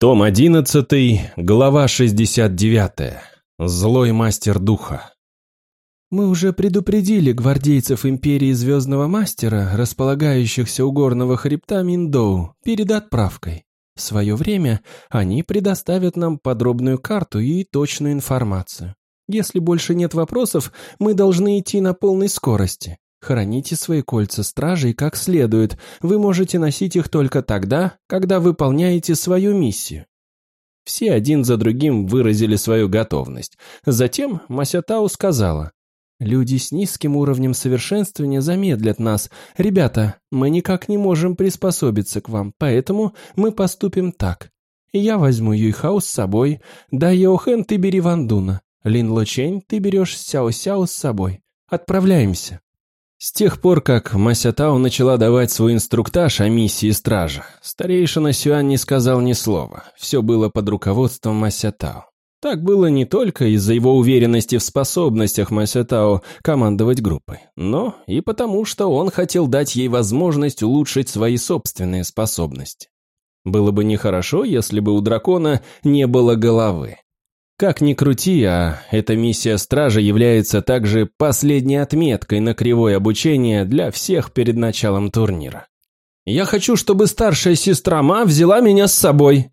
Том 11, глава 69. Злой мастер духа. Мы уже предупредили гвардейцев Империи Звездного Мастера, располагающихся у горного хребта Миндоу, перед отправкой. В свое время они предоставят нам подробную карту и точную информацию. Если больше нет вопросов, мы должны идти на полной скорости. Храните свои кольца стражей как следует. Вы можете носить их только тогда, когда выполняете свою миссию. Все один за другим выразили свою готовность. Затем Масятау сказала, «Люди с низким уровнем совершенствования замедлят нас. Ребята, мы никак не можем приспособиться к вам, поэтому мы поступим так. Я возьму Юйхау с собой, да Йохэн ты бери Вандуна, Лин Лочень ты берешь Сяо-Сяо с собой. Отправляемся». С тех пор, как Масятау начала давать свой инструктаж о миссии стража, старейшина Сюан не сказал ни слова. Все было под руководством Масятау. Так было не только из-за его уверенности в способностях Масятао командовать группой, но и потому, что он хотел дать ей возможность улучшить свои собственные способности. Было бы нехорошо, если бы у дракона не было головы. Как ни крути, а эта миссия стража является также последней отметкой на кривое обучение для всех перед началом турнира. «Я хочу, чтобы старшая сестра Ма взяла меня с собой»,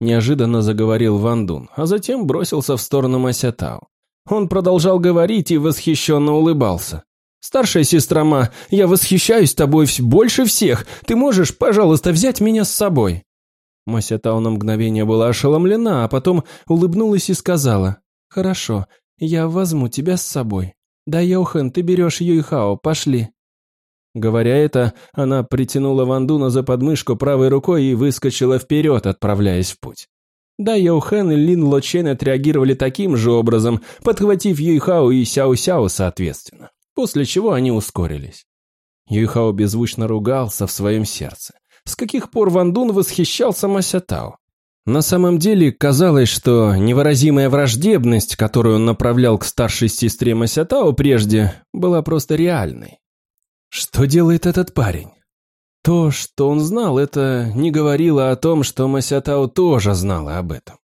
неожиданно заговорил Ван Дун, а затем бросился в сторону Масятау. Он продолжал говорить и восхищенно улыбался. «Старшая сестра Ма, я восхищаюсь тобой больше всех. Ты можешь, пожалуйста, взять меня с собой?» Масятау на мгновение была ошеломлена, а потом улыбнулась и сказала, «Хорошо, я возьму тебя с собой. Да, Йохан, ты берешь Юйхао, пошли». Говоря это, она притянула Вандуна за подмышку правой рукой и выскочила вперед, отправляясь в путь. Да, Йохэн и Лин Лочен отреагировали таким же образом, подхватив Юйхао и Сяо-Сяо соответственно, после чего они ускорились. Юйхао беззвучно ругался в своем сердце с каких пор Ван Дун восхищался Масятао. На самом деле казалось, что невыразимая враждебность, которую он направлял к старшей сестре Масятао прежде, была просто реальной. Что делает этот парень? То, что он знал, это не говорило о том, что Масятао тоже знала об этом.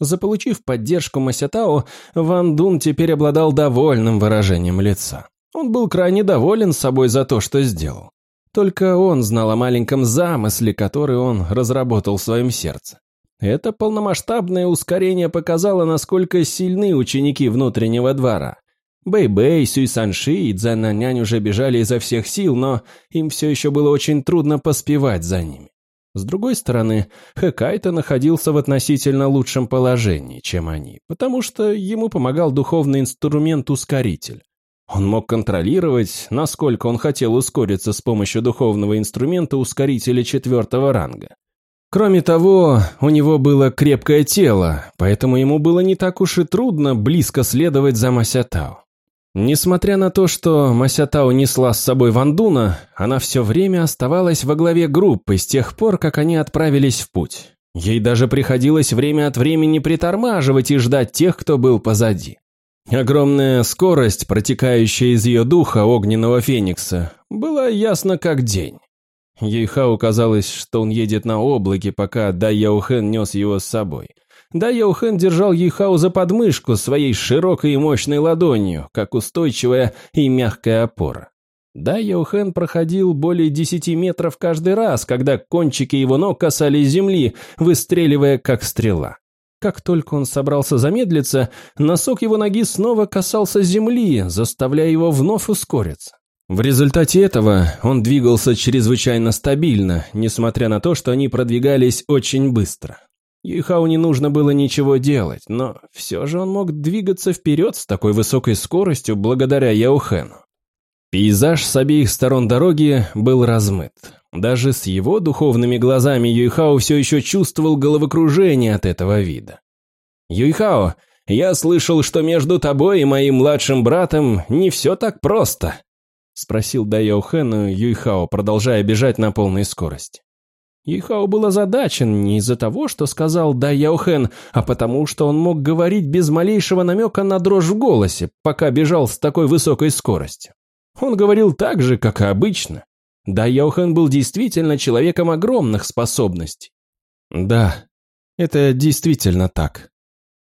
Заполучив поддержку Масятао, Ван Дун теперь обладал довольным выражением лица. Он был крайне доволен собой за то, что сделал. Только он знал о маленьком замысле, который он разработал в своем сердце. Это полномасштабное ускорение показало, насколько сильны ученики внутреннего двора. Бэй-Бэй, Сюй-Санши и Цзэн-Нянь уже бежали изо всех сил, но им все еще было очень трудно поспевать за ними. С другой стороны, Хэкайто находился в относительно лучшем положении, чем они, потому что ему помогал духовный инструмент-ускоритель. Он мог контролировать, насколько он хотел ускориться с помощью духовного инструмента ускорителя четвертого ранга. Кроме того, у него было крепкое тело, поэтому ему было не так уж и трудно близко следовать за Масятао. Несмотря на то, что Масятао несла с собой Вандуна, она все время оставалась во главе группы с тех пор, как они отправились в путь. Ей даже приходилось время от времени притормаживать и ждать тех, кто был позади. Огромная скорость, протекающая из ее духа огненного феникса, была ясна как день. Ейхау казалось, что он едет на облаке, пока Дай Яухен нес его с собой. Дай Яухен держал Ейхау за подмышку своей широкой и мощной ладонью, как устойчивая и мягкая опора. Дай Яухен проходил более десяти метров каждый раз, когда кончики его ног касались земли, выстреливая как стрела. Как только он собрался замедлиться, носок его ноги снова касался земли, заставляя его вновь ускориться. В результате этого он двигался чрезвычайно стабильно, несмотря на то, что они продвигались очень быстро. Юйхау не нужно было ничего делать, но все же он мог двигаться вперед с такой высокой скоростью благодаря Яухену. Пейзаж с обеих сторон дороги был размыт. Даже с его духовными глазами Юйхао все еще чувствовал головокружение от этого вида. «Юйхао, я слышал, что между тобой и моим младшим братом не все так просто», спросил Дайо Хэну Юйхао, продолжая бежать на полной скорости. Юйхао был озадачен не из-за того, что сказал Дай Яохэн, а потому что он мог говорить без малейшего намека на дрожь в голосе, пока бежал с такой высокой скоростью. Он говорил так же, как и обычно. Да, Йохан был действительно человеком огромных способностей. Да, Это действительно так.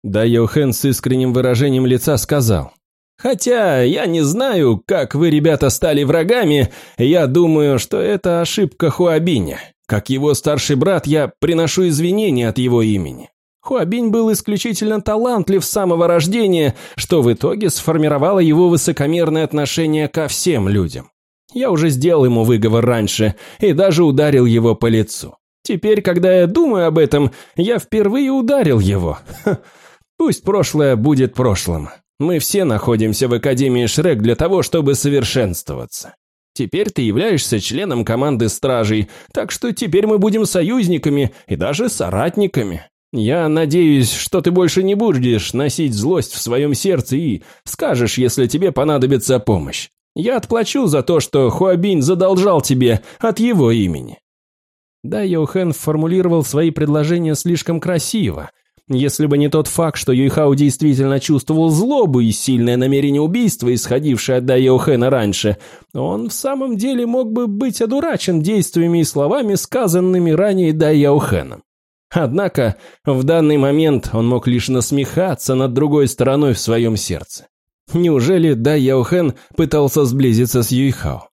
Да Йохен с искренним выражением лица сказал. «Хотя я не знаю, как вы, ребята, стали врагами, я думаю, что это ошибка Хуабиня. Как его старший брат, я приношу извинения от его имени. Хуабинь был исключительно талантлив с самого рождения, что в итоге сформировало его высокомерное отношение ко всем людям. Я уже сделал ему выговор раньше и даже ударил его по лицу. Теперь, когда я думаю об этом, я впервые ударил его. Ха. Пусть прошлое будет прошлым. Мы все находимся в Академии Шрек для того, чтобы совершенствоваться. Теперь ты являешься членом команды стражей, так что теперь мы будем союзниками и даже соратниками. Я надеюсь, что ты больше не будешь носить злость в своем сердце и скажешь, если тебе понадобится помощь. Я отплачу за то, что Хуабинь задолжал тебе от его имени». Да, Йохэн формулировал свои предложения слишком красиво, если бы не тот факт, что Юйхао действительно чувствовал злобу и сильное намерение убийства, исходившее от Дайо Хэна раньше, он в самом деле мог бы быть одурачен действиями и словами, сказанными ранее Дайо Хэном. Однако в данный момент он мог лишь насмехаться над другой стороной в своем сердце. Неужели Дай Яохэн пытался сблизиться с Юйхао?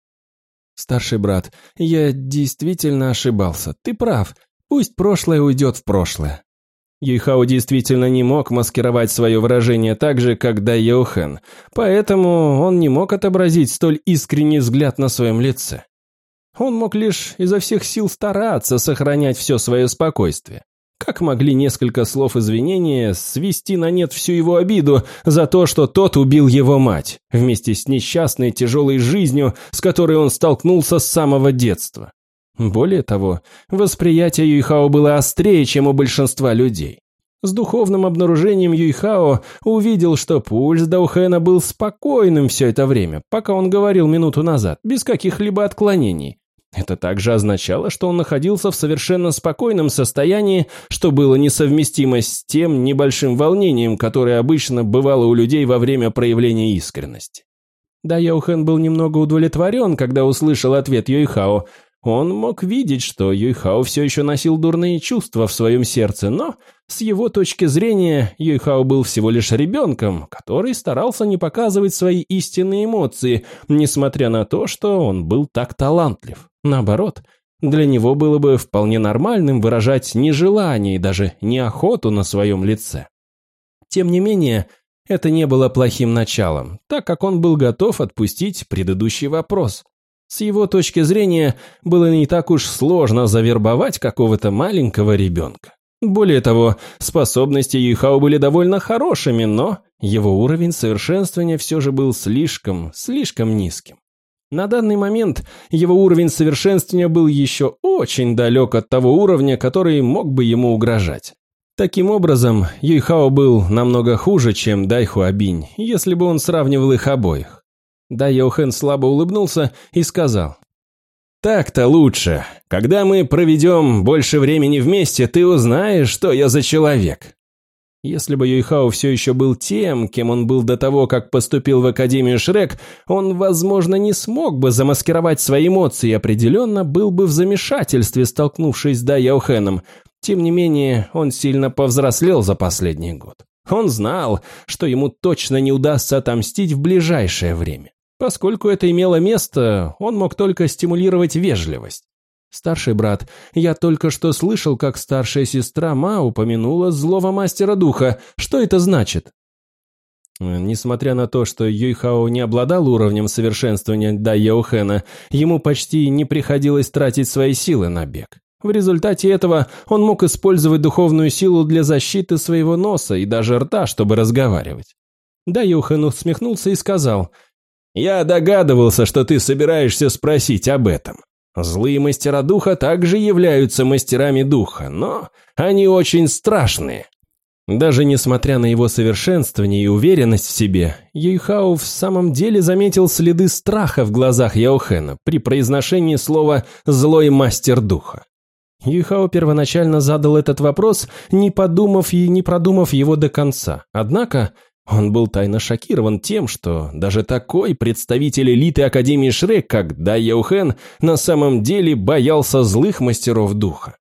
«Старший брат, я действительно ошибался. Ты прав. Пусть прошлое уйдет в прошлое. Юйхао действительно не мог маскировать свое выражение так же, как Дай Йохэн, поэтому он не мог отобразить столь искренний взгляд на своем лице. Он мог лишь изо всех сил стараться сохранять все свое спокойствие. Как могли несколько слов извинения свести на нет всю его обиду за то, что тот убил его мать, вместе с несчастной тяжелой жизнью, с которой он столкнулся с самого детства? Более того, восприятие Юйхао было острее, чем у большинства людей. С духовным обнаружением Юйхао увидел, что пульс Даухена был спокойным все это время, пока он говорил минуту назад, без каких-либо отклонений. Это также означало, что он находился в совершенно спокойном состоянии, что было несовместимо с тем небольшим волнением, которое обычно бывало у людей во время проявления искренности. Да, Йоухэн был немного удовлетворен, когда услышал ответ Юйхао, он мог видеть, что Юйхао все еще носил дурные чувства в своем сердце, но с его точки зрения Юйхао был всего лишь ребенком, который старался не показывать свои истинные эмоции, несмотря на то, что он был так талантлив. Наоборот, для него было бы вполне нормальным выражать нежелание и даже неохоту на своем лице. Тем не менее, это не было плохим началом, так как он был готов отпустить предыдущий вопрос. С его точки зрения, было не так уж сложно завербовать какого-то маленького ребенка. Более того, способности Юйхао были довольно хорошими, но его уровень совершенствования все же был слишком, слишком низким. На данный момент его уровень совершенствования был еще очень далек от того уровня, который мог бы ему угрожать. Таким образом, Юйхао был намного хуже, чем Дайхуабинь, если бы он сравнивал их обоих. Да Йохен слабо улыбнулся и сказал. «Так-то лучше. Когда мы проведем больше времени вместе, ты узнаешь, что я за человек». Если бы Юйхао все еще был тем, кем он был до того, как поступил в Академию Шрек, он, возможно, не смог бы замаскировать свои эмоции и определенно был бы в замешательстве, столкнувшись с Да Яохеном. Тем не менее, он сильно повзрослел за последний год. Он знал, что ему точно не удастся отомстить в ближайшее время. Поскольку это имело место, он мог только стимулировать вежливость. «Старший брат, я только что слышал, как старшая сестра Ма упомянула злого мастера духа. Что это значит?» Несмотря на то, что Юйхао не обладал уровнем совершенствования Дай Яохена, ему почти не приходилось тратить свои силы на бег. В результате этого он мог использовать духовную силу для защиты своего носа и даже рта, чтобы разговаривать. Да Юхан усмехнулся и сказал, «Я догадывался, что ты собираешься спросить об этом. Злые мастера духа также являются мастерами духа, но они очень страшные». Даже несмотря на его совершенствование и уверенность в себе, Юйхао в самом деле заметил следы страха в глазах Яохена при произношении слова «злой мастер духа». Юйхао первоначально задал этот вопрос, не подумав и не продумав его до конца. Однако он был тайно шокирован тем, что даже такой представитель элиты Академии Шрек, как Дай Яухен, на самом деле боялся злых мастеров духа.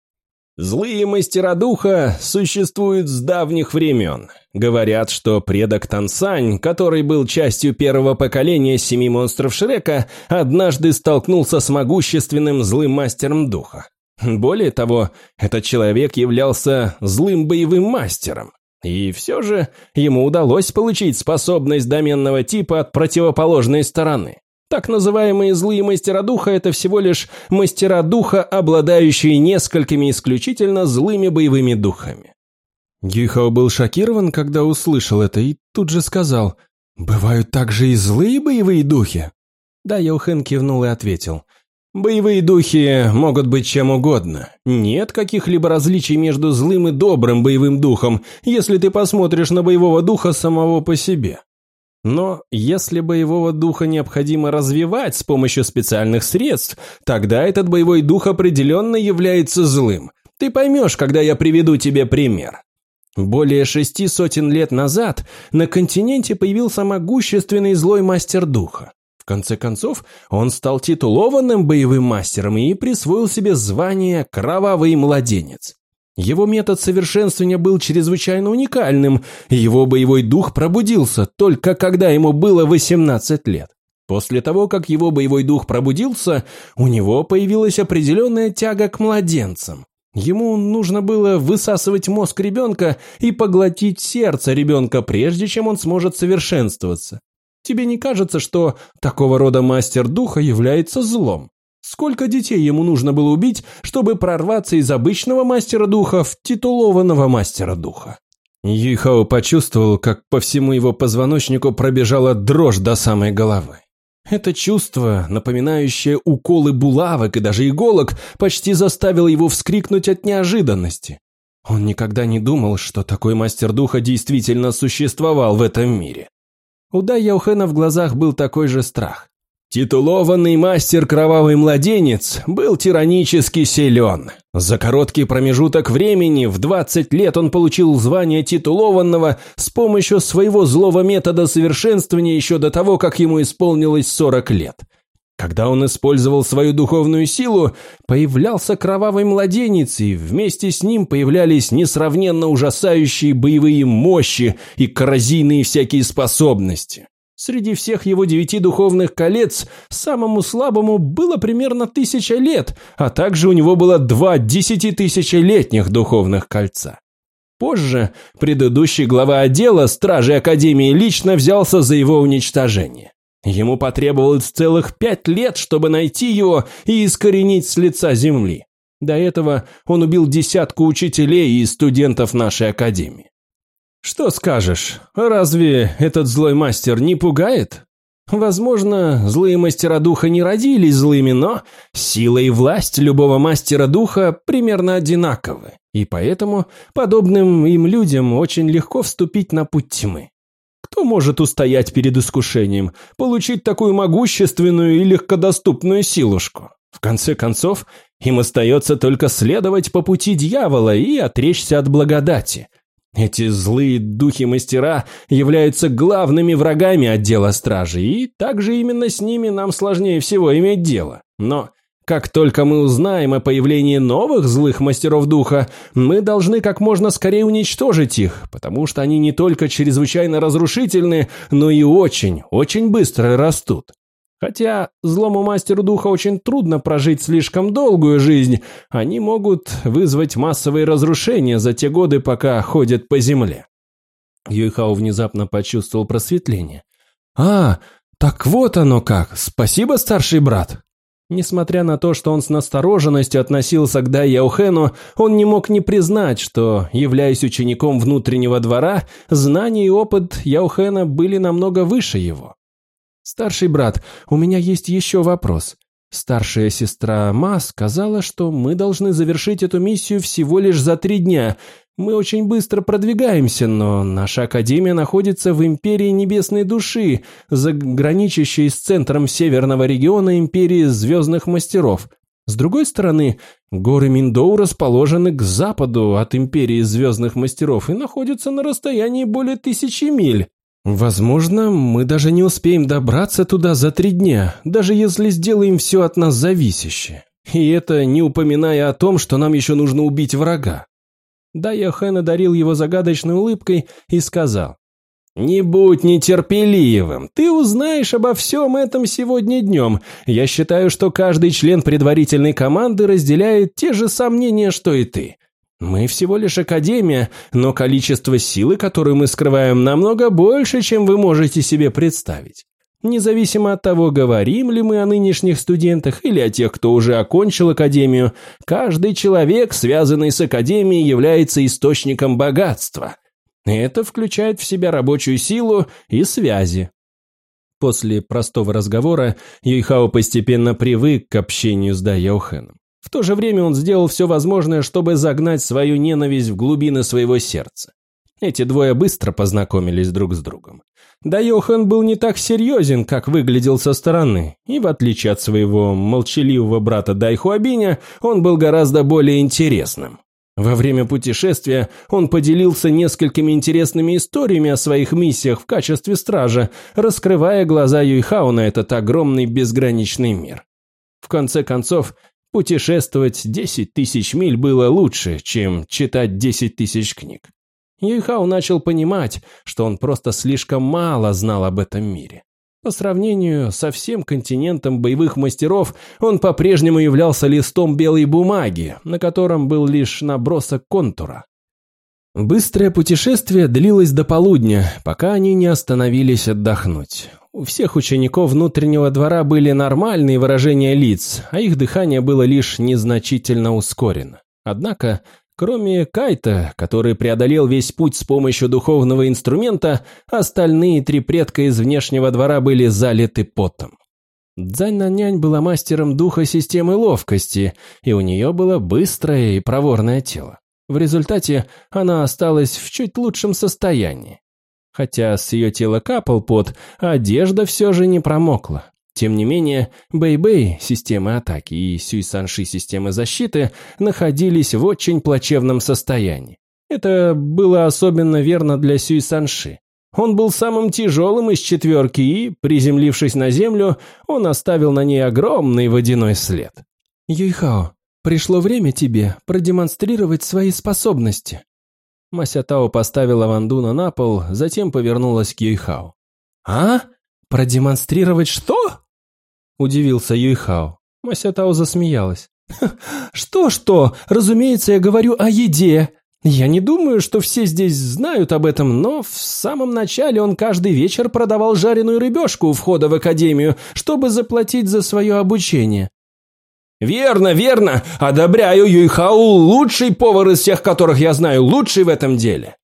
Злые мастера духа существуют с давних времен. Говорят, что предок Тансань, который был частью первого поколения семи монстров Шрека, однажды столкнулся с могущественным злым мастером духа. Более того, этот человек являлся злым боевым мастером. И все же ему удалось получить способность доменного типа от противоположной стороны. Так называемые злые мастера духа – это всего лишь мастера духа, обладающие несколькими исключительно злыми боевыми духами. Гихао был шокирован, когда услышал это, и тут же сказал, «Бывают также и злые боевые духи?» Да, Йохен кивнул и ответил, «Боевые духи могут быть чем угодно. Нет каких-либо различий между злым и добрым боевым духом, если ты посмотришь на боевого духа самого по себе. Но если боевого духа необходимо развивать с помощью специальных средств, тогда этот боевой дух определенно является злым. Ты поймешь, когда я приведу тебе пример. Более шести сотен лет назад на континенте появился могущественный злой мастер духа. В конце концов, он стал титулованным боевым мастером и присвоил себе звание «Кровавый младенец». Его метод совершенствования был чрезвычайно уникальным, и его боевой дух пробудился только когда ему было 18 лет. После того, как его боевой дух пробудился, у него появилась определенная тяга к младенцам. Ему нужно было высасывать мозг ребенка и поглотить сердце ребенка, прежде чем он сможет совершенствоваться. Тебе не кажется, что такого рода мастер духа является злом? Сколько детей ему нужно было убить, чтобы прорваться из обычного мастера духа в титулованного мастера духа? Юйхао почувствовал, как по всему его позвоночнику пробежала дрожь до самой головы. Это чувство, напоминающее уколы булавок и даже иголок, почти заставило его вскрикнуть от неожиданности. Он никогда не думал, что такой мастер духа действительно существовал в этом мире. У Дай Яухена в глазах был такой же страх. Титулованный мастер Кровавый Младенец был тиранически силен. За короткий промежуток времени, в 20 лет он получил звание титулованного с помощью своего злого метода совершенствования еще до того, как ему исполнилось 40 лет. Когда он использовал свою духовную силу, появлялся Кровавый Младенец, и вместе с ним появлялись несравненно ужасающие боевые мощи и коррозийные всякие способности. Среди всех его девяти духовных колец самому слабому было примерно тысяча лет, а также у него было два десятитысячелетних духовных кольца. Позже предыдущий глава отдела Стражи Академии лично взялся за его уничтожение. Ему потребовалось целых пять лет, чтобы найти его и искоренить с лица земли. До этого он убил десятку учителей и студентов нашей академии. Что скажешь, разве этот злой мастер не пугает? Возможно, злые мастера духа не родились злыми, но сила и власть любого мастера духа примерно одинаковы, и поэтому подобным им людям очень легко вступить на путь тьмы. Кто может устоять перед искушением, получить такую могущественную и легкодоступную силушку? В конце концов, им остается только следовать по пути дьявола и отречься от благодати – эти злые духи-мастера являются главными врагами отдела стражи, и также именно с ними нам сложнее всего иметь дело. Но как только мы узнаем о появлении новых злых мастеров духа, мы должны как можно скорее уничтожить их, потому что они не только чрезвычайно разрушительны, но и очень, очень быстро растут. Хотя злому мастеру духа очень трудно прожить слишком долгую жизнь, они могут вызвать массовые разрушения за те годы, пока ходят по земле. Юйхао внезапно почувствовал просветление. «А, так вот оно как! Спасибо, старший брат!» Несмотря на то, что он с настороженностью относился к Дай Яухену, он не мог не признать, что, являясь учеником внутреннего двора, знания и опыт Яухена были намного выше его. «Старший брат, у меня есть еще вопрос. Старшая сестра Ма сказала, что мы должны завершить эту миссию всего лишь за три дня. Мы очень быстро продвигаемся, но наша Академия находится в Империи Небесной Души, заграничащей с центром северного региона Империи Звездных Мастеров. С другой стороны, горы Миндоу расположены к западу от Империи Звездных Мастеров и находятся на расстоянии более тысячи миль. Возможно, мы даже не успеем добраться туда за три дня, даже если сделаем все от нас зависящее. И это не упоминая о том, что нам еще нужно убить врага. Дайо Хэн одарил его загадочной улыбкой и сказал, «Не будь нетерпеливым, ты узнаешь обо всем этом сегодня днем. Я считаю, что каждый член предварительной команды разделяет те же сомнения, что и ты. Мы всего лишь академия, но количество силы, которую мы скрываем, намного больше, чем вы можете себе представить. Независимо от того, говорим ли мы о нынешних студентах или о тех, кто уже окончил академию, каждый человек, связанный с академией, является источником богатства. Это включает в себя рабочую силу и связи. После простого разговора Юйхао постепенно привык к общению с Дайохэном. В то же время он сделал все возможное, чтобы загнать свою ненависть в глубины своего сердца. Эти двое быстро познакомились друг с другом. Да Йохан был не так серьезен, как выглядел со стороны, и в отличие от своего молчаливого брата Дайхуабиня, он был гораздо более интересным. Во время путешествия он поделился несколькими интересными историями о своих миссиях в качестве стража, раскрывая глаза Юйхао на этот огромный безграничный мир. В конце концов, путешествовать 10 тысяч миль было лучше, чем читать 10 тысяч книг. Юйхао начал понимать, что он просто слишком мало знал об этом мире. По сравнению со всем континентом боевых мастеров, он по-прежнему являлся листом белой бумаги, на котором был лишь набросок контура. Быстрое путешествие длилось до полудня, пока они не остановились отдохнуть. У всех учеников внутреннего двора были нормальные выражения лиц, а их дыхание было лишь незначительно ускорено. Однако Кроме Кайта, который преодолел весь путь с помощью духовного инструмента, остальные три предка из внешнего двора были залиты потом. Дзань Нанянь была мастером духа системы ловкости, и у нее было быстрое и проворное тело. В результате она осталась в чуть лучшем состоянии. Хотя с ее тела капал пот, одежда все же не промокла. Тем не менее, Бэй-Бэй, системы атаки и Сюй-Санши, системы защиты, находились в очень плачевном состоянии. Это было особенно верно для Сюй-Санши. Он был самым тяжелым из четверки и, приземлившись на землю, он оставил на ней огромный водяной след. «Юйхао, пришло время тебе продемонстрировать свои способности». Масятао поставила Вандуна на пол, затем повернулась к Юйхао. «А? Продемонстрировать что?» Удивился Юйхао. Масятао засмеялась. «Что-что? Разумеется, я говорю о еде. Я не думаю, что все здесь знают об этом, но в самом начале он каждый вечер продавал жареную рыбешку у входа в академию, чтобы заплатить за свое обучение. «Верно, верно! Одобряю Юйхау, лучший повар из всех, которых я знаю, лучший в этом деле!»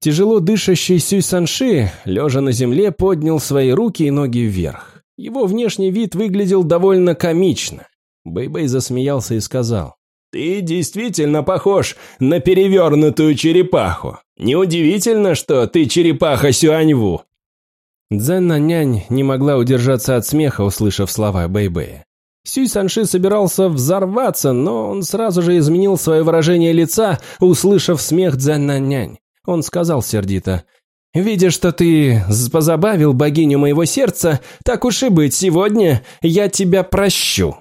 Тяжело дышащий Сюй Санши, лежа на земле, поднял свои руки и ноги вверх. Его внешний вид выглядел довольно комично. Бэйбэй засмеялся и сказал, «Ты действительно похож на перевернутую черепаху. Неудивительно, что ты черепаха Сюаньву». Дзенна нянь не могла удержаться от смеха, услышав слова Бэйбэя. Сюй Санши собирался взорваться, но он сразу же изменил свое выражение лица, услышав смех Дзенна нянь. Он сказал сердито, Видя, что ты позабавил богиню моего сердца, так уж и быть, сегодня я тебя прощу».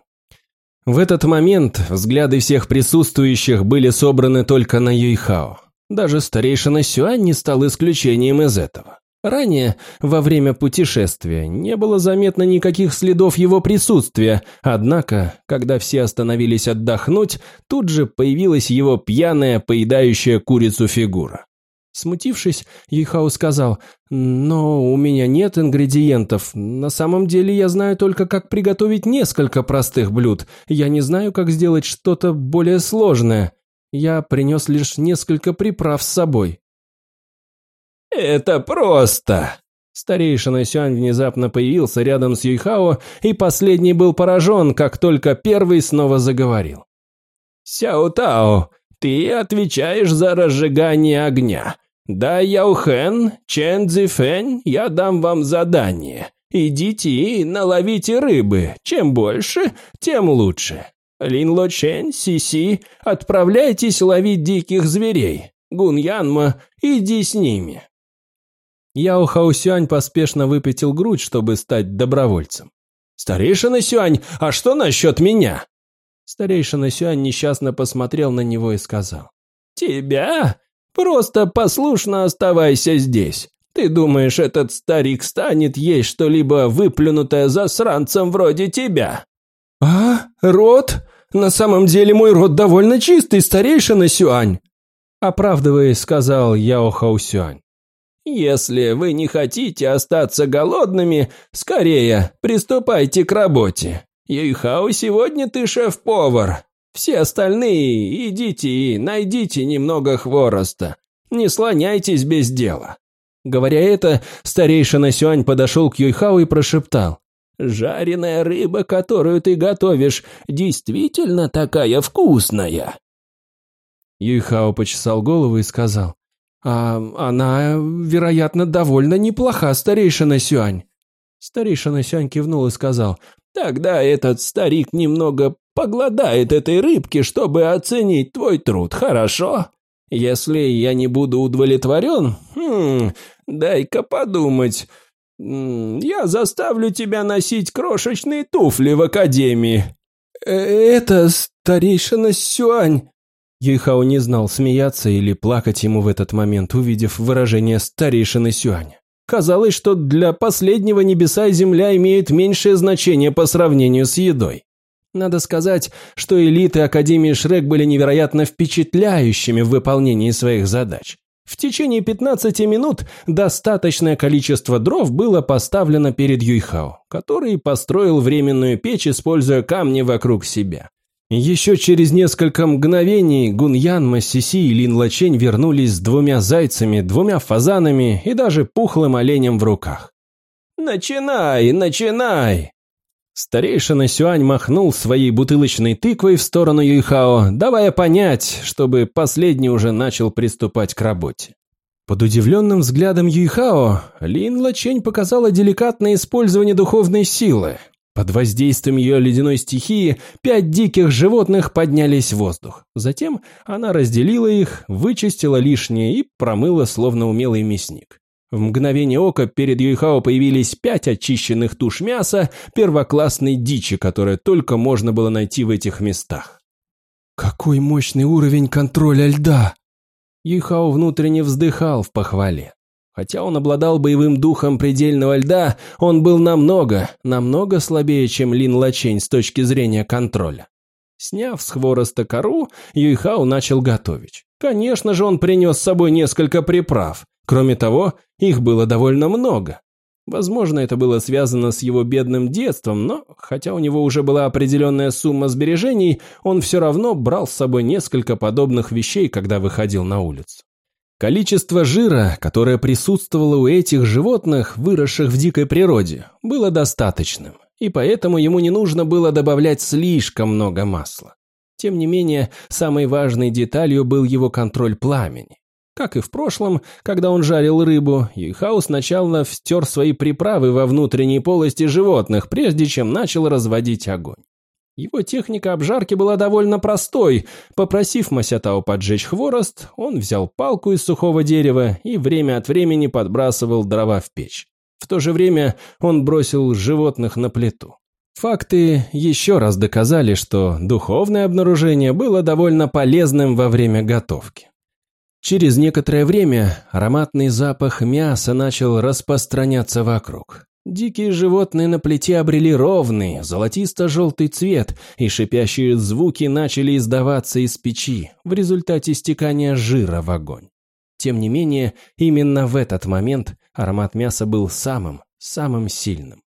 В этот момент взгляды всех присутствующих были собраны только на Юйхао. Даже старейшина Сюань не стал исключением из этого. Ранее, во время путешествия, не было заметно никаких следов его присутствия, однако, когда все остановились отдохнуть, тут же появилась его пьяная, поедающая курицу фигура. Смутившись, Юйхао сказал, «Но у меня нет ингредиентов. На самом деле я знаю только, как приготовить несколько простых блюд. Я не знаю, как сделать что-то более сложное. Я принес лишь несколько приправ с собой». «Это просто!» Старейшина Сюань внезапно появился рядом с Юйхао, и последний был поражен, как только первый снова заговорил. «Сяо Тао, ты отвечаешь за разжигание огня. «Да, Яухен, Чен Цзифэнь, я дам вам задание. Идите и наловите рыбы. Чем больше, тем лучше. Лин Ло Чен, Си Си, отправляйтесь ловить диких зверей. Гун Янма, иди с ними». Яо Хаусюань поспешно выпятил грудь, чтобы стать добровольцем. «Старейшина Сюань, а что насчет меня?» Старейшина Сюань несчастно посмотрел на него и сказал. «Тебя? Просто послушно оставайся здесь. Ты думаешь, этот старик станет есть что-либо выплюнутое засранцем вроде тебя?» «А? Рот? На самом деле мой рот довольно чистый, старейшина Сюань!» Оправдываясь, сказал Яо Хао Сюань. «Если вы не хотите остаться голодными, скорее приступайте к работе. Юйхао, сегодня ты шеф-повар. Все остальные идите и найдите немного хвороста. Не слоняйтесь без дела». Говоря это, старейшина Сюань подошел к Юйхао и прошептал. «Жареная рыба, которую ты готовишь, действительно такая вкусная?» Юйхао почесал голову и сказал. «А она, вероятно, довольно неплоха, старейшина Сюань». Старейшина Сюань кивнул и сказал. «Тогда этот старик немного погладает этой рыбки, чтобы оценить твой труд, хорошо? Если я не буду удовлетворен, хм, дай-ка подумать. Я заставлю тебя носить крошечные туфли в академии». Э, «Это старейшина Сюань», Юйхао не знал, смеяться или плакать ему в этот момент, увидев выражение старейшины Сюаня. Казалось, что для последнего небеса и земля имеют меньшее значение по сравнению с едой. Надо сказать, что элиты Академии Шрек были невероятно впечатляющими в выполнении своих задач. В течение 15 минут достаточное количество дров было поставлено перед Юйхао, который построил временную печь, используя камни вокруг себя. Еще через несколько мгновений Гуньян, Массиси и Лин Лачень вернулись с двумя зайцами, двумя фазанами и даже пухлым оленем в руках. «Начинай, начинай!» Старейшина Сюань махнул своей бутылочной тыквой в сторону Юйхао, давая понять, чтобы последний уже начал приступать к работе. Под удивленным взглядом Юйхао, Лин Лачень показала деликатное использование духовной силы, под воздействием ее ледяной стихии пять диких животных поднялись в воздух. Затем она разделила их, вычистила лишнее и промыла, словно умелый мясник. В мгновение ока перед Юйхао появились пять очищенных туш мяса первоклассной дичи, которая только можно было найти в этих местах. «Какой мощный уровень контроля льда!» Юйхао внутренне вздыхал в похвале. Хотя он обладал боевым духом предельного льда, он был намного, намного слабее, чем Лин Лачень с точки зрения контроля. Сняв с хвороста кору, Юйхао начал готовить. Конечно же, он принес с собой несколько приправ. Кроме того, их было довольно много. Возможно, это было связано с его бедным детством, но, хотя у него уже была определенная сумма сбережений, он все равно брал с собой несколько подобных вещей, когда выходил на улицу. Количество жира, которое присутствовало у этих животных, выросших в дикой природе, было достаточным, и поэтому ему не нужно было добавлять слишком много масла. Тем не менее, самой важной деталью был его контроль пламени. Как и в прошлом, когда он жарил рыбу, Юйхао сначала встер свои приправы во внутренней полости животных, прежде чем начал разводить огонь. Его техника обжарки была довольно простой. Попросив Масятао поджечь хворост, он взял палку из сухого дерева и время от времени подбрасывал дрова в печь. В то же время он бросил животных на плиту. Факты еще раз доказали, что духовное обнаружение было довольно полезным во время готовки. Через некоторое время ароматный запах мяса начал распространяться вокруг. Дикие животные на плите обрели ровный, золотисто-желтый цвет, и шипящие звуки начали издаваться из печи в результате стекания жира в огонь. Тем не менее, именно в этот момент аромат мяса был самым, самым сильным.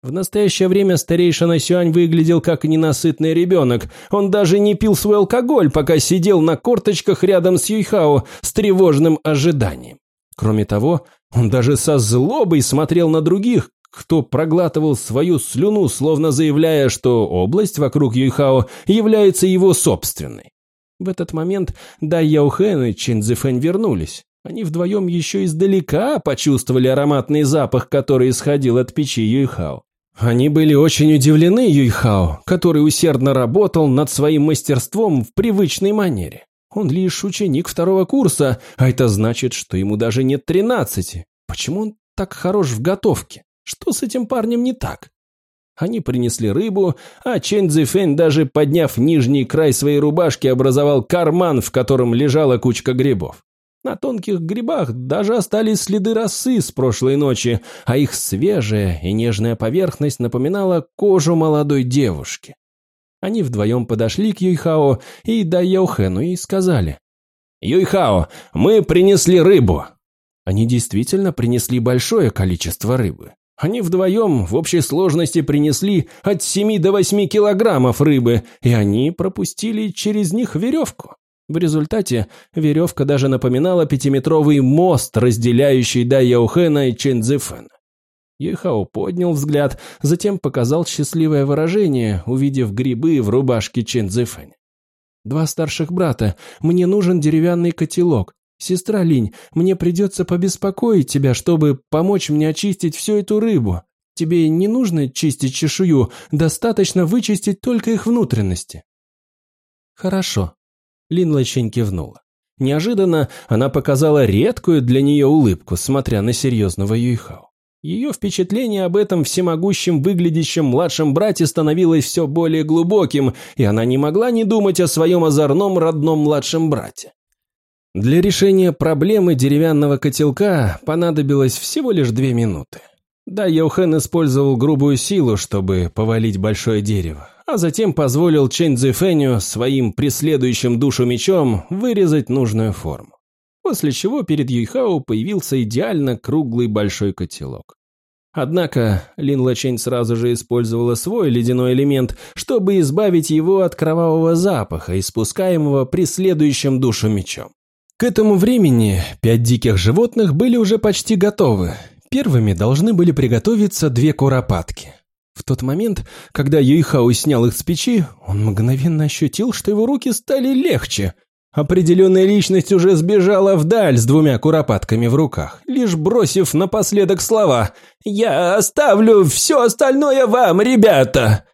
В настоящее время старейшина Сюань выглядел как ненасытный ребенок. Он даже не пил свой алкоголь, пока сидел на корточках рядом с Юйхао с тревожным ожиданием. Кроме того, он даже со злобой смотрел на других, кто проглатывал свою слюну, словно заявляя, что область вокруг Юйхао является его собственной. В этот момент Дай Яухен и Чин Цзэфэнь вернулись. Они вдвоем еще издалека почувствовали ароматный запах, который исходил от печи Юйхао. Они были очень удивлены Юйхао, который усердно работал над своим мастерством в привычной манере. Он лишь ученик второго курса, а это значит, что ему даже нет тринадцати. Почему он так хорош в готовке? Что с этим парнем не так? Они принесли рыбу, а Чен Цзифэнь, даже подняв нижний край своей рубашки, образовал карман, в котором лежала кучка грибов. На тонких грибах даже остались следы росы с прошлой ночи, а их свежая и нежная поверхность напоминала кожу молодой девушки. Они вдвоем подошли к Юйхао и Дайохэну и сказали, «Юйхао, мы принесли рыбу!» Они действительно принесли большое количество рыбы. Они вдвоем в общей сложности принесли от 7 до 8 килограммов рыбы, и они пропустили через них веревку. В результате веревка даже напоминала пятиметровый мост, разделяющий Дайяухена и Чэньцзэфэна. Ехао поднял взгляд, затем показал счастливое выражение, увидев грибы в рубашке Чэньцзэфэня. «Два старших брата, мне нужен деревянный котелок. Сестра Линь, мне придется побеспокоить тебя, чтобы помочь мне очистить всю эту рыбу. Тебе не нужно чистить чешую, достаточно вычистить только их внутренности». «Хорошо», — Лин Лачень кивнула. Неожиданно она показала редкую для нее улыбку, смотря на серьезного Юйхао. Ее впечатление об этом всемогущем выглядящем младшем брате становилось все более глубоким, и она не могла не думать о своем озорном родном младшем брате. Для решения проблемы деревянного котелка понадобилось всего лишь две минуты. Да, Йохен использовал грубую силу, чтобы повалить большое дерево, а затем позволил Чэнь Цзэфэню своим преследующим душу мечом вырезать нужную форму после чего перед Юйхао появился идеально круглый большой котелок. Однако Лин Лачень сразу же использовала свой ледяной элемент, чтобы избавить его от кровавого запаха, испускаемого преследующим душу мечом. К этому времени пять диких животных были уже почти готовы. Первыми должны были приготовиться две куропатки. В тот момент, когда Юйхао снял их с печи, он мгновенно ощутил, что его руки стали легче – Определенная личность уже сбежала вдаль с двумя куропатками в руках, лишь бросив напоследок слова «Я оставлю все остальное вам, ребята!»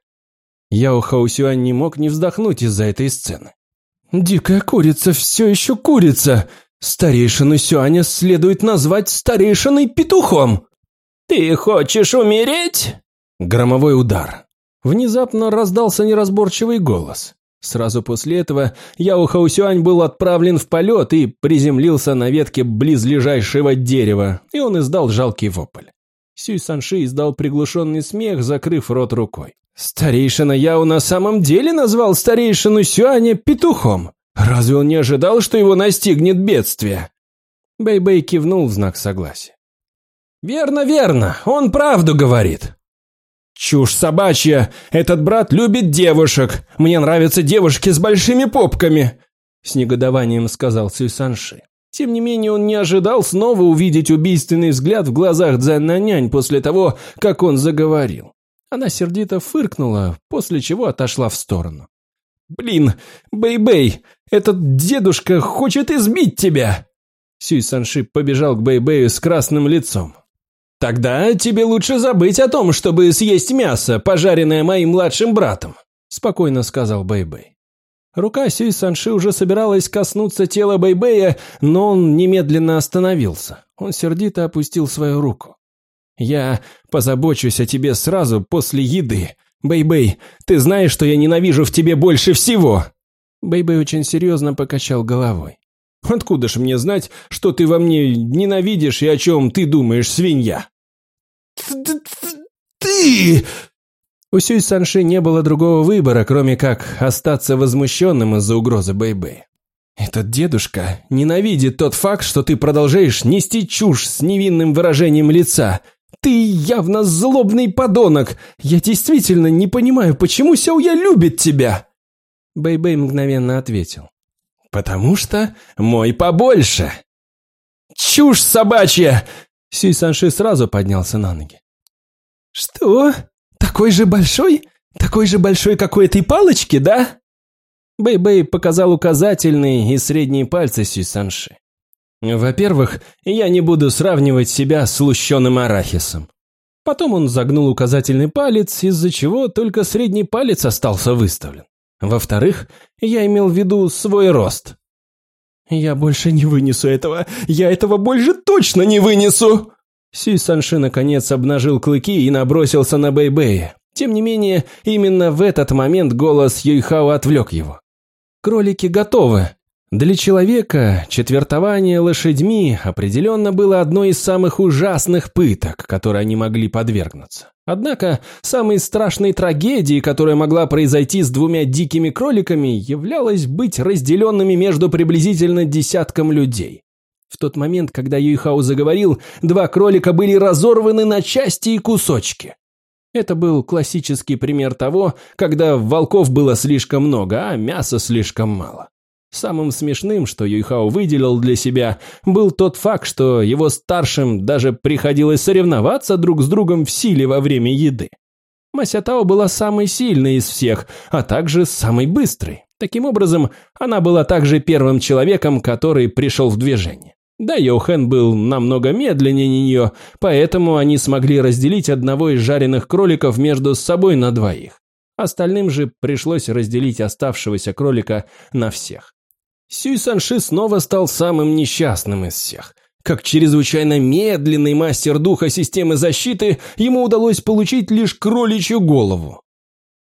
Яо Хаусюань не мог не вздохнуть из-за этой сцены. «Дикая курица все еще курица! Старейшину Сюаня следует назвать старейшиной петухом!» «Ты хочешь умереть?» Громовой удар. Внезапно раздался неразборчивый голос. Сразу после этого Яо Хаусюань был отправлен в полет и приземлился на ветке близлежащего дерева, и он издал жалкий вопль. Сюй Санши издал приглушенный смех, закрыв рот рукой. «Старейшина Яо на самом деле назвал старейшину Сюаня петухом? Разве он не ожидал, что его настигнет бедствие?» Бэй-Бэй кивнул в знак согласия. «Верно, верно, он правду говорит. «Чушь собачья! Этот брат любит девушек! Мне нравятся девушки с большими попками!» С негодованием сказал Сюй Санши. Тем не менее, он не ожидал снова увидеть убийственный взгляд в глазах Цзян Наньнань после того, как он заговорил. Она сердито фыркнула, после чего отошла в сторону. «Блин, Бэй-Бэй, этот дедушка хочет избить тебя!» Сюй Санши побежал к Бэй-Бэю с красным лицом. «Тогда тебе лучше забыть о том, чтобы съесть мясо, пожаренное моим младшим братом», спокойно сказал Бэйбэй. Рука Сюй Санши уже собиралась коснуться тела Бэйбэя, но он немедленно остановился. Он сердито опустил свою руку. «Я позабочусь о тебе сразу после еды. Бэйбэй, ты знаешь, что я ненавижу в тебе больше всего!» Бэйбэй очень серьезно покачал головой. «Откуда ж мне знать, что ты во мне ненавидишь и о чем ты думаешь, свинья?» «Ты...» У Сюй Санши не было другого выбора, кроме как остаться возмущенным из-за угрозы Бэйбэй. «Этот дедушка ненавидит тот факт, что ты продолжаешь нести чушь с невинным выражением лица. Ты явно злобный подонок. Я действительно не понимаю, почему Сяоя любит тебя?» Бэй-Бэй мгновенно ответил. «Потому что мой побольше». «Чушь собачья! Сюй Санши сразу поднялся на ноги. «Что? Такой же большой? Такой же большой, как у этой палочки, да?» Бэй-Бэй показал указательные и средние пальцы Сюй Санши. «Во-первых, я не буду сравнивать себя с лущеным арахисом». Потом он загнул указательный палец, из-за чего только средний палец остался выставлен. Во-вторых, я имел в виду свой рост. «Я больше не вынесу этого! Я этого больше точно не вынесу!» Сюй Санши наконец обнажил клыки и набросился на Бэй-Бэя. Тем не менее, именно в этот момент голос Юйхао отвлек его. «Кролики готовы!» Для человека четвертование лошадьми определенно было одной из самых ужасных пыток, которой они могли подвергнуться. Однако, самой страшной трагедией, которая могла произойти с двумя дикими кроликами, являлось быть разделенными между приблизительно десятком людей. В тот момент, когда Юйхау заговорил, два кролика были разорваны на части и кусочки. Это был классический пример того, когда волков было слишком много, а мяса слишком мало. Самым смешным, что Юйхао выделил для себя, был тот факт, что его старшим даже приходилось соревноваться друг с другом в силе во время еды. Масятао была самой сильной из всех, а также самой быстрой. Таким образом, она была также первым человеком, который пришел в движение. Да, Йохен был намного медленнее нее, поэтому они смогли разделить одного из жареных кроликов между собой на двоих. Остальным же пришлось разделить оставшегося кролика на всех. Сюй Санши снова стал самым несчастным из всех. Как чрезвычайно медленный мастер духа системы защиты, ему удалось получить лишь кроличью голову.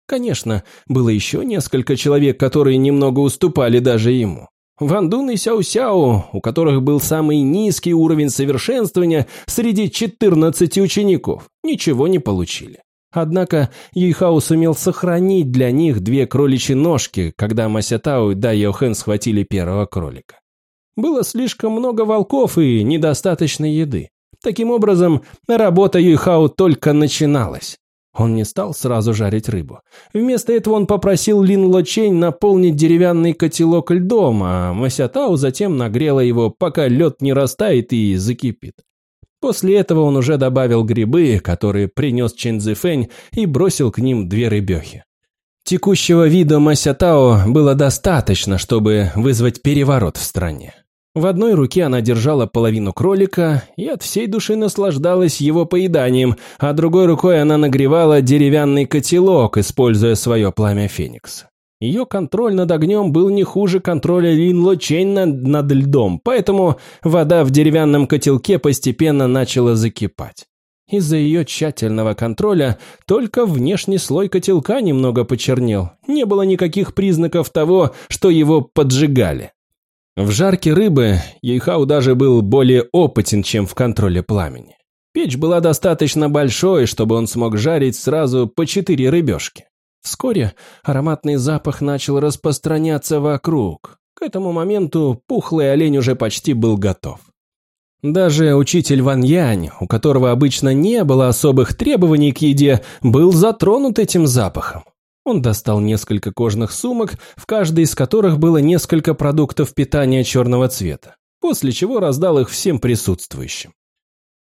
Конечно, было еще несколько человек, которые немного уступали даже ему. Ван Дун и Сяо Сяо, у которых был самый низкий уровень совершенствования среди 14 учеников, ничего не получили. Однако Юйхао сумел сохранить для них две кроличьи ножки, когда Масятао и Дай Йохен схватили первого кролика. Было слишком много волков и недостаточно еды. Таким образом, работа Юйхао только начиналась. Он не стал сразу жарить рыбу. Вместо этого он попросил Лин Лочень наполнить деревянный котелок льдом, а Масятао затем нагрела его, пока лед не растает и закипит. После этого он уже добавил грибы, которые принес Чен Цзэфэнь, и бросил к ним две рыбехи. Текущего вида Масятао было достаточно, чтобы вызвать переворот в стране. В одной руке она держала половину кролика и от всей души наслаждалась его поеданием, а другой рукой она нагревала деревянный котелок, используя свое пламя феникса. Ее контроль над огнем был не хуже контроля Лин Ло над, над льдом, поэтому вода в деревянном котелке постепенно начала закипать. Из-за ее тщательного контроля только внешний слой котелка немного почернел. Не было никаких признаков того, что его поджигали. В жарке рыбы Ейхау даже был более опытен, чем в контроле пламени. Печь была достаточно большой, чтобы он смог жарить сразу по четыре рыбешки. Вскоре ароматный запах начал распространяться вокруг. К этому моменту пухлый олень уже почти был готов. Даже учитель Ван Янь, у которого обычно не было особых требований к еде, был затронут этим запахом. Он достал несколько кожных сумок, в каждой из которых было несколько продуктов питания черного цвета, после чего раздал их всем присутствующим.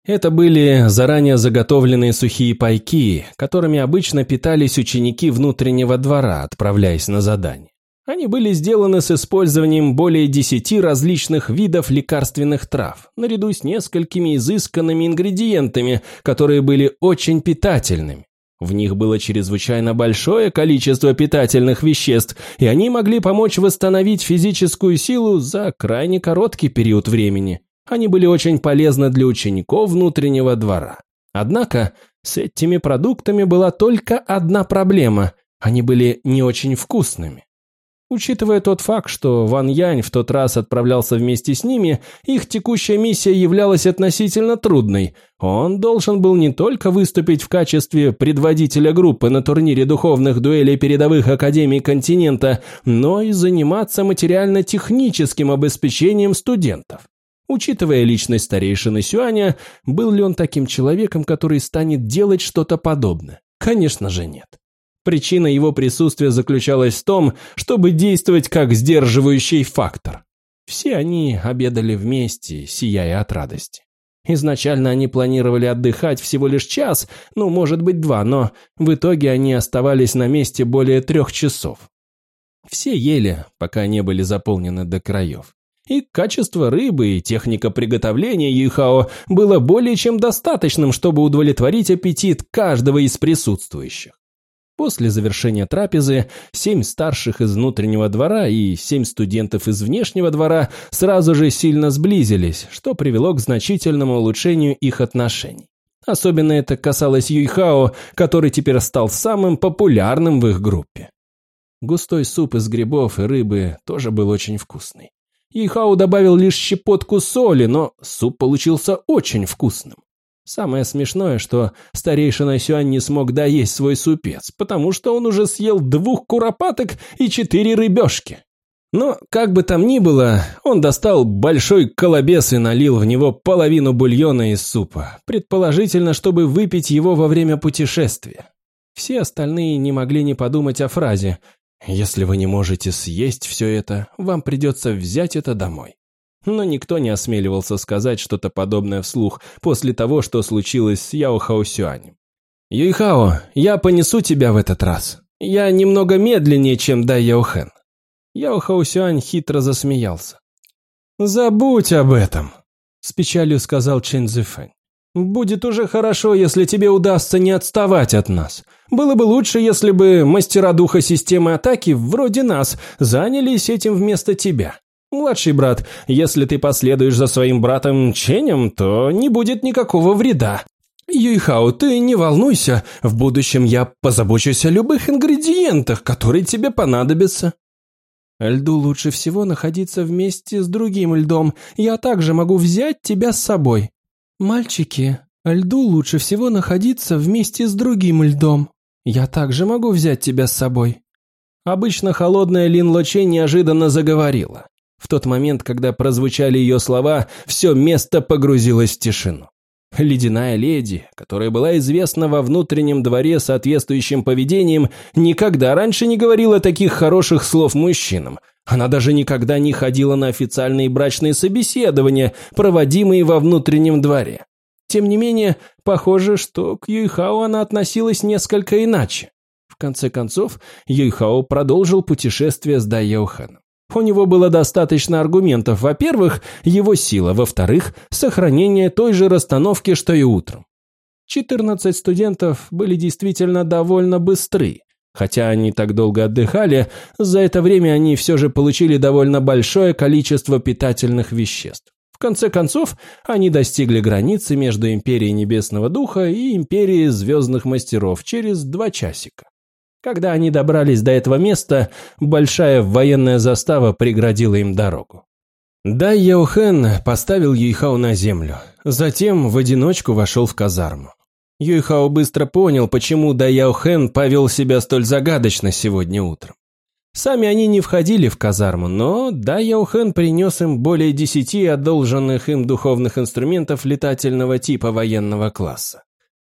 Это были заранее заготовленные сухие пайки, которыми обычно питались ученики внутреннего двора, отправляясь на задание. Они были сделаны с использованием более десяти различных видов лекарственных трав, наряду с несколькими изысканными ингредиентами, которые были очень питательными. В них было чрезвычайно большое количество питательных веществ, и они могли помочь восстановить физическую силу за крайне короткий период времени. Они были очень полезны для учеников внутреннего двора. Однако с этими продуктами была только одна проблема – они были не очень вкусными. Учитывая тот факт, что Ван Янь в тот раз отправлялся вместе с ними, их текущая миссия являлась относительно трудной. Он должен был не только выступить в качестве предводителя группы на турнире духовных дуэлей передовых академий континента, но и заниматься материально-техническим обеспечением студентов. Учитывая личность старейшины Сюаня, был ли он таким человеком, который станет делать что-то подобное? Конечно же нет. Причина его присутствия заключалась в том, чтобы действовать как сдерживающий фактор. Все они обедали вместе, сияя от радости. Изначально они планировали отдыхать всего лишь час, ну, может быть, два, но в итоге они оставались на месте более трех часов. Все ели, пока не были заполнены до краев. И качество рыбы и техника приготовления юхао было более чем достаточным, чтобы удовлетворить аппетит каждого из присутствующих. После завершения трапезы семь старших из внутреннего двора и семь студентов из внешнего двора сразу же сильно сблизились, что привело к значительному улучшению их отношений. Особенно это касалось Юйхао, который теперь стал самым популярным в их группе. Густой суп из грибов и рыбы тоже был очень вкусный. Юйхао добавил лишь щепотку соли, но суп получился очень вкусным. Самое смешное, что старейшина Сюань не смог доесть свой супец, потому что он уже съел двух куропаток и четыре рыбешки. Но, как бы там ни было, он достал большой колобес и налил в него половину бульона из супа, предположительно, чтобы выпить его во время путешествия. Все остальные не могли не подумать о фразе «Если вы не можете съесть все это, вам придется взять это домой». Но никто не осмеливался сказать что-то подобное вслух после того, что случилось с Яо Хаосюанем. «Юйхао, я понесу тебя в этот раз. Я немного медленнее, чем Дай Яохэн. Яо Хаусюань хитро засмеялся. «Забудь об этом», – с печалью сказал Чен Цзэфэнь. «Будет уже хорошо, если тебе удастся не отставать от нас. Было бы лучше, если бы мастера духа системы атаки, вроде нас, занялись этим вместо тебя. Младший брат, если ты последуешь за своим братом Ченем, то не будет никакого вреда. Юйхао, ты не волнуйся, в будущем я позабочусь о любых ингредиентах, которые тебе понадобятся». Льду лучше всего находиться вместе с другим льдом. Я также могу взять тебя с собой. Мальчики, льду лучше всего находиться вместе с другим льдом. Я также могу взять тебя с собой. Обычно холодная Лин Лочей неожиданно заговорила. В тот момент, когда прозвучали ее слова, все место погрузилось в тишину. Ледяная леди, которая была известна во внутреннем дворе соответствующим поведением, никогда раньше не говорила таких хороших слов мужчинам. Она даже никогда не ходила на официальные брачные собеседования, проводимые во внутреннем дворе. Тем не менее, похоже, что к Юйхао она относилась несколько иначе. В конце концов, Юйхао продолжил путешествие с Дайоуханом. У него было достаточно аргументов. Во-первых, его сила. Во-вторых, сохранение той же расстановки, что и утром. 14 студентов были действительно довольно быстры. Хотя они так долго отдыхали, за это время они все же получили довольно большое количество питательных веществ. В конце концов, они достигли границы между Империей Небесного Духа и Империей Звездных Мастеров через два часика. Когда они добрались до этого места, большая военная застава преградила им дорогу. Дай Яохен поставил Юйхао на землю, затем в одиночку вошел в казарму. Юйхао быстро понял, почему Дай Яохен повел себя столь загадочно сегодня утром. Сами они не входили в казарму, но Дай Яохен принес им более десяти одолженных им духовных инструментов летательного типа военного класса.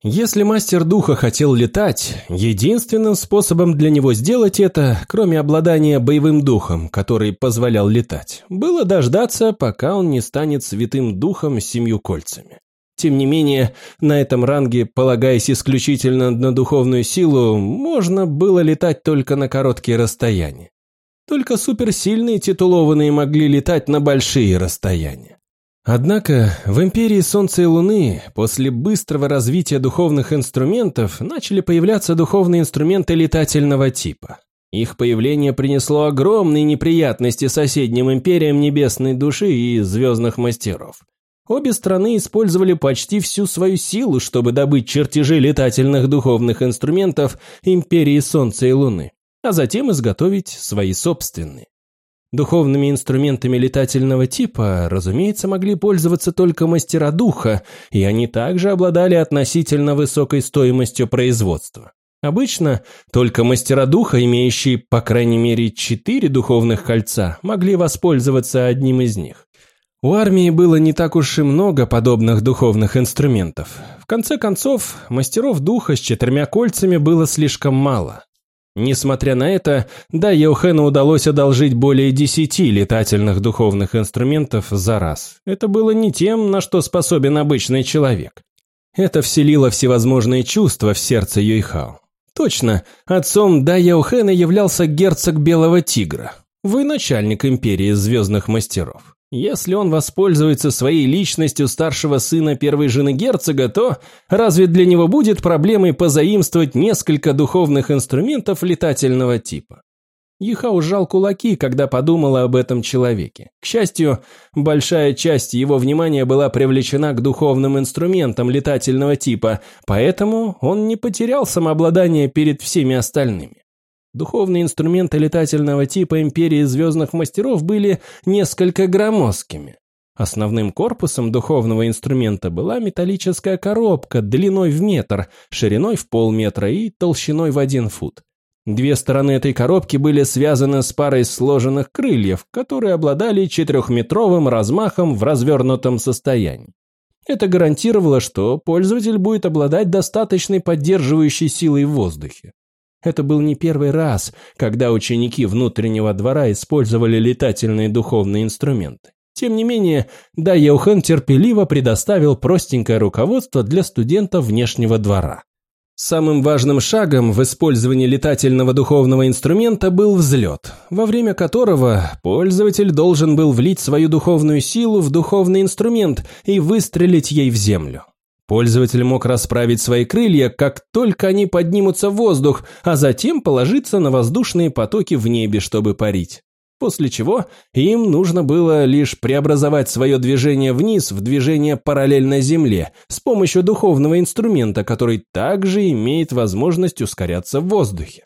Если мастер духа хотел летать, единственным способом для него сделать это, кроме обладания боевым духом, который позволял летать, было дождаться, пока он не станет святым духом с семью кольцами. Тем не менее, на этом ранге, полагаясь исключительно на духовную силу, можно было летать только на короткие расстояния. Только суперсильные титулованные могли летать на большие расстояния. Однако в Империи Солнца и Луны после быстрого развития духовных инструментов начали появляться духовные инструменты летательного типа. Их появление принесло огромные неприятности соседним империям Небесной Души и Звездных Мастеров. Обе страны использовали почти всю свою силу, чтобы добыть чертежи летательных духовных инструментов Империи Солнца и Луны, а затем изготовить свои собственные. Духовными инструментами летательного типа, разумеется, могли пользоваться только мастера духа, и они также обладали относительно высокой стоимостью производства. Обычно только мастера духа, имеющие по крайней мере четыре духовных кольца, могли воспользоваться одним из них. У армии было не так уж и много подобных духовных инструментов. В конце концов, мастеров духа с четырьмя кольцами было слишком мало. Несмотря на это, да, Йохену удалось одолжить более десяти летательных духовных инструментов за раз. Это было не тем, на что способен обычный человек. Это вселило всевозможные чувства в сердце Юйхао. Точно, отцом Да Яухена являлся герцог Белого Тигра, военачальник Империи Звездных Мастеров. Если он воспользуется своей личностью старшего сына первой жены герцога, то разве для него будет проблемой позаимствовать несколько духовных инструментов летательного типа? Юйхао сжал кулаки, когда подумала об этом человеке. К счастью, большая часть его внимания была привлечена к духовным инструментам летательного типа, поэтому он не потерял самообладание перед всеми остальными. Духовные инструменты летательного типа Империи Звездных Мастеров были несколько громоздкими. Основным корпусом духовного инструмента была металлическая коробка длиной в метр, шириной в полметра и толщиной в один фут. Две стороны этой коробки были связаны с парой сложенных крыльев, которые обладали четырехметровым размахом в развернутом состоянии. Это гарантировало, что пользователь будет обладать достаточной поддерживающей силой в воздухе. Это был не первый раз, когда ученики внутреннего двора использовали летательные духовные инструменты. Тем не менее, Да Яухэн терпеливо предоставил простенькое руководство для студентов внешнего двора. Самым важным шагом в использовании летательного духовного инструмента был взлет, во время которого пользователь должен был влить свою духовную силу в духовный инструмент и выстрелить ей в землю. Пользователь мог расправить свои крылья, как только они поднимутся в воздух, а затем положиться на воздушные потоки в небе, чтобы парить. После чего им нужно было лишь преобразовать свое движение вниз в движение параллельно Земле с помощью духовного инструмента, который также имеет возможность ускоряться в воздухе.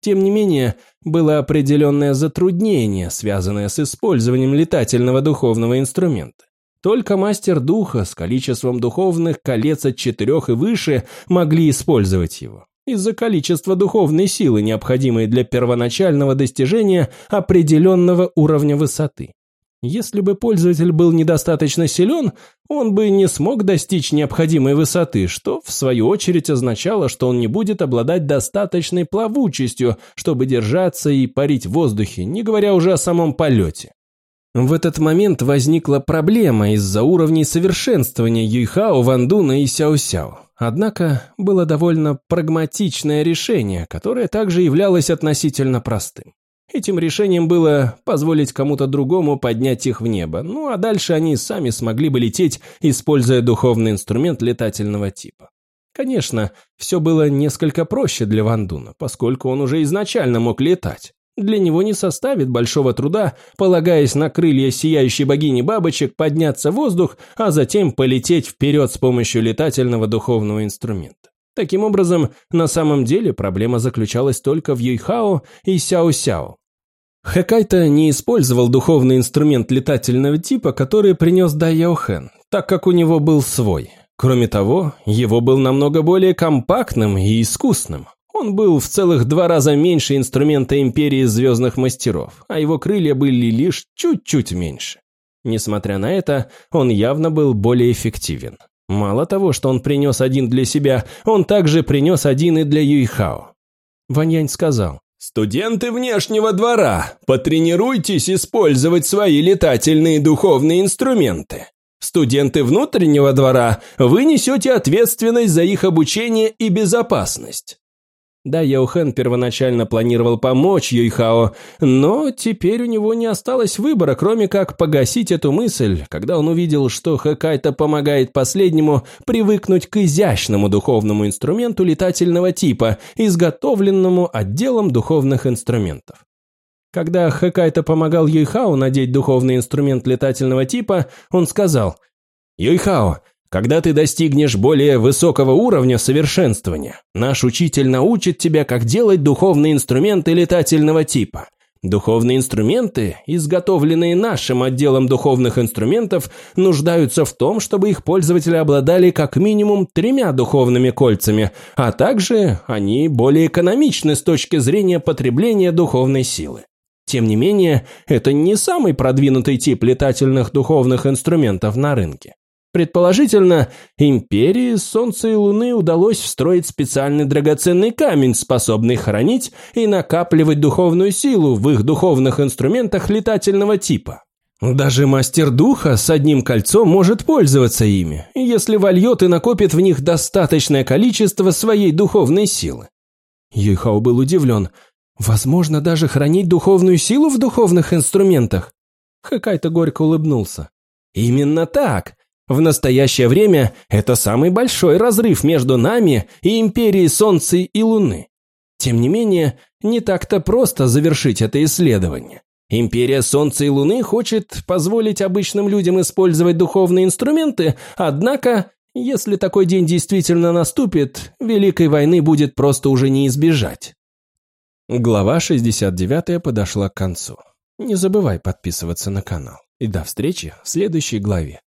Тем не менее, было определенное затруднение, связанное с использованием летательного духовного инструмента. Только мастер духа с количеством духовных колец от четырех и выше могли использовать его. Из-за количества духовной силы, необходимой для первоначального достижения определенного уровня высоты. Если бы пользователь был недостаточно силен, он бы не смог достичь необходимой высоты, что в свою очередь означало, что он не будет обладать достаточной плавучестью, чтобы держаться и парить в воздухе, не говоря уже о самом полете. В этот момент возникла проблема из-за уровней совершенствования Юйхао, Вандуна и Сяо-Сяо. Однако было довольно прагматичное решение, которое также являлось относительно простым. Этим решением было позволить кому-то другому поднять их в небо, ну а дальше они сами смогли бы лететь, используя духовный инструмент летательного типа. Конечно, все было несколько проще для Вандуна, поскольку он уже изначально мог летать. Для него не составит большого труда, полагаясь на крылья сияющей богини бабочек, подняться в воздух, а затем полететь вперед с помощью летательного духовного инструмента. Таким образом, на самом деле проблема заключалась только в Юйхао и Сяо-Сяо. Хэкайта не использовал духовный инструмент летательного типа, который принес Дай Яохэн, так как у него был свой. Кроме того, его был намного более компактным и искусным. Он был в целых два раза меньше инструмента Империи Звездных Мастеров, а его крылья были лишь чуть-чуть меньше. Несмотря на это, он явно был более эффективен. Мало того, что он принес один для себя, он также принес один и для Юйхао. Ваньянь сказал, «Студенты внешнего двора, потренируйтесь использовать свои летательные духовные инструменты. Студенты внутреннего двора, вы несете ответственность за их обучение и безопасность. Да, Яохэн первоначально планировал помочь Юйхао, но теперь у него не осталось выбора, кроме как погасить эту мысль, когда он увидел, что Хэкайта помогает последнему привыкнуть к изящному духовному инструменту летательного типа, изготовленному отделом духовных инструментов. Когда Хэкайта помогал Юйхао надеть духовный инструмент летательного типа, он сказал «Юйхао, когда ты достигнешь более высокого уровня совершенствования, наш учитель научит тебя, как делать духовные инструменты летательного типа. Духовные инструменты, изготовленные нашим отделом духовных инструментов, нуждаются в том, чтобы их пользователи обладали как минимум тремя духовными кольцами, а также они более экономичны с точки зрения потребления духовной силы. Тем не менее, это не самый продвинутый тип летательных духовных инструментов на рынке. Предположительно, империи Солнца и Луны удалось встроить специальный драгоценный камень, способный хранить и накапливать духовную силу в их духовных инструментах летательного типа. Даже мастер духа с одним кольцом может пользоваться ими, если вольет и накопит в них достаточное количество своей духовной силы. Юйхао был удивлен. Возможно, даже хранить духовную силу в духовных инструментах? Хакайто горько улыбнулся. Именно так. В настоящее время это самый большой разрыв между нами и Империей Солнца и Луны. Тем не менее, не так-то просто завершить это исследование. Империя Солнца и Луны хочет позволить обычным людям использовать духовные инструменты, однако, если такой день действительно наступит, Великой войны будет просто уже не избежать. Глава 69 подошла к концу. Не забывай подписываться на канал. И до встречи в следующей главе.